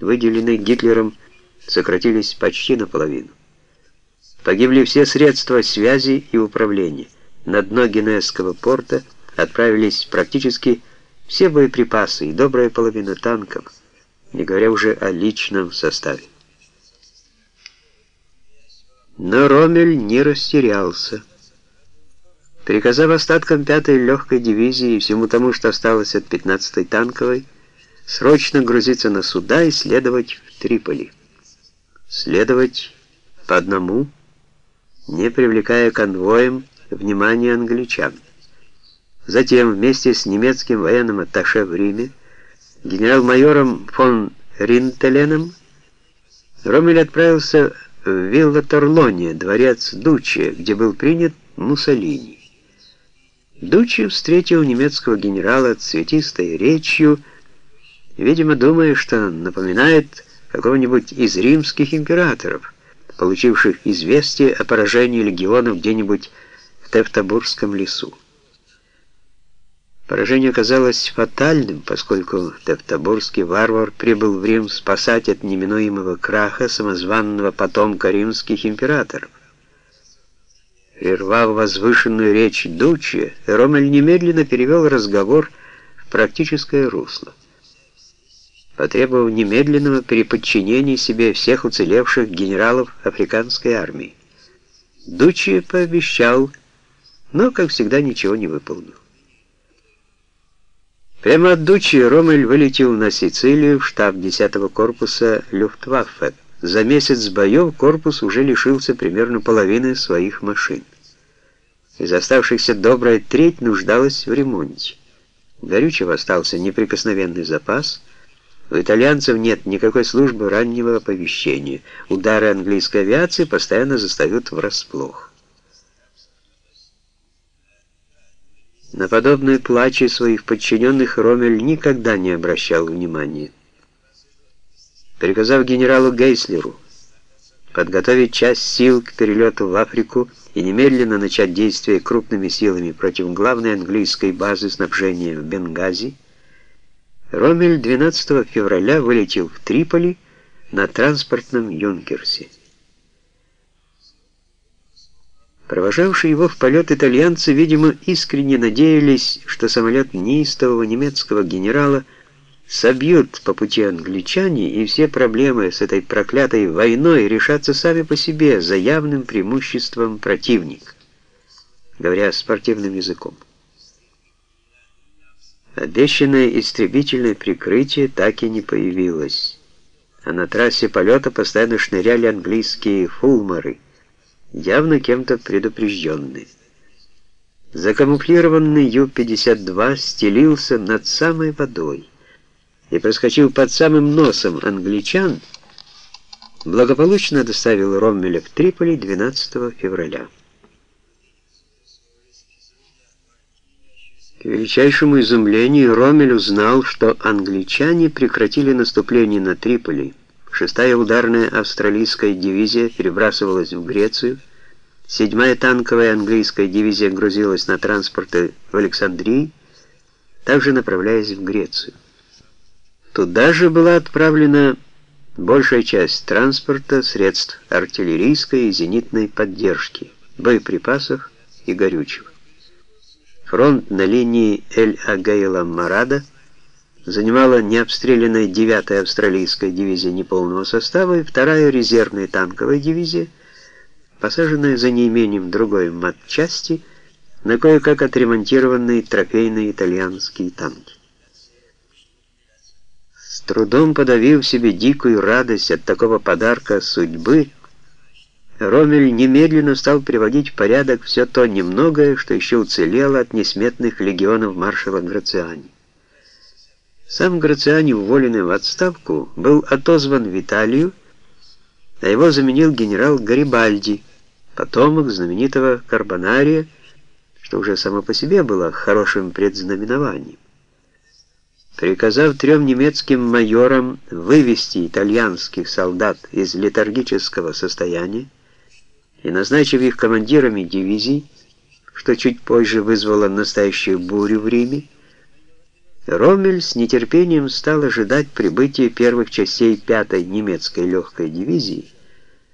выделенные Гитлером, сократились почти наполовину. Погибли все средства связи и управления. На дно Генесского порта отправились практически все боеприпасы и добрая половина танков, не говоря уже о личном составе. Но Ромель не растерялся. Приказав остаткам 5-й легкой дивизии и всему тому, что осталось от 15-й танковой, срочно грузиться на суда и следовать в Триполи. Следовать по одному, не привлекая конвоем внимания англичан. Затем вместе с немецким военным атташе в Риме, генерал-майором фон Ринтеленом, Ромель отправился в Вилла Торлоне, дворец Дуччи, где был принят Муссолини. Дуччи встретил немецкого генерала цветистой речью, видимо, думая, что напоминает какого-нибудь из римских императоров, получивших известие о поражении легионов где-нибудь в Тевтобурском лесу. Поражение оказалось фатальным, поскольку Тевтобурский варвар прибыл в Рим спасать от неминуемого краха самозванного потомка римских императоров. Прервав возвышенную речь Дучи, Ромель немедленно перевел разговор в практическое русло, потребовав немедленного переподчинения себе всех уцелевших генералов африканской армии. Дучи пообещал, но, как всегда, ничего не выполнил. Прямо от Дучи Ромель вылетел на Сицилию в штаб 10-го корпуса Люфтваффе. За месяц боев корпус уже лишился примерно половины своих машин. Из оставшихся добрая треть нуждалась в ремонте. Горючего остался неприкосновенный запас. У итальянцев нет никакой службы раннего оповещения. Удары английской авиации постоянно застают врасплох. На подобные плачи своих подчиненных Ромель никогда не обращал внимания. Приказав генералу Гейслеру подготовить часть сил к перелету в Африку и немедленно начать действия крупными силами против главной английской базы снабжения в Бенгази, Ромель 12 февраля вылетел в Триполи на транспортном «Юнкерсе». Провожавшие его в полет итальянцы, видимо, искренне надеялись, что самолет неистового немецкого генерала собьют по пути англичане, и все проблемы с этой проклятой войной решатся сами по себе за явным преимуществом противника, говоря спортивным языком. Обещанное истребительное прикрытие так и не появилось, а на трассе полета постоянно шныряли английские фулмары – явно кем-то предупрежденный. Закамуфлированный Ю-52 стелился над самой водой и, проскочив под самым носом англичан, благополучно доставил Роммеля в Триполи 12 февраля. К величайшему изумлению Роммель узнал, что англичане прекратили наступление на Триполи, Шестая ударная австралийская дивизия перебрасывалась в Грецию, седьмая танковая английская дивизия грузилась на транспорты в Александрии, также направляясь в Грецию. Туда же была отправлена большая часть транспорта, средств артиллерийской и зенитной поддержки, боеприпасов и горючего. Фронт на линии Эль-Агейла-Марада – занимала необстрелянная 9-я австралийская дивизия неполного состава и 2-я резервная танковая дивизия, посаженная за неимением другой матчасти на кое-как отремонтированные трофейные итальянские танки. С трудом подавив себе дикую радость от такого подарка судьбы, Ромель немедленно стал приводить в порядок все то немногое, что еще уцелело от несметных легионов маршала Грациани. Сам Грациани, уволенный в отставку, был отозван в Италию, а его заменил генерал Гарибальди, потомок знаменитого Карбонария, что уже само по себе было хорошим предзнаменованием. Приказав трем немецким майорам вывести итальянских солдат из летаргического состояния и назначив их командирами дивизий, что чуть позже вызвало настоящую бурю в Риме, Роммель с нетерпением стал ожидать прибытия первых частей 5-й немецкой легкой дивизии,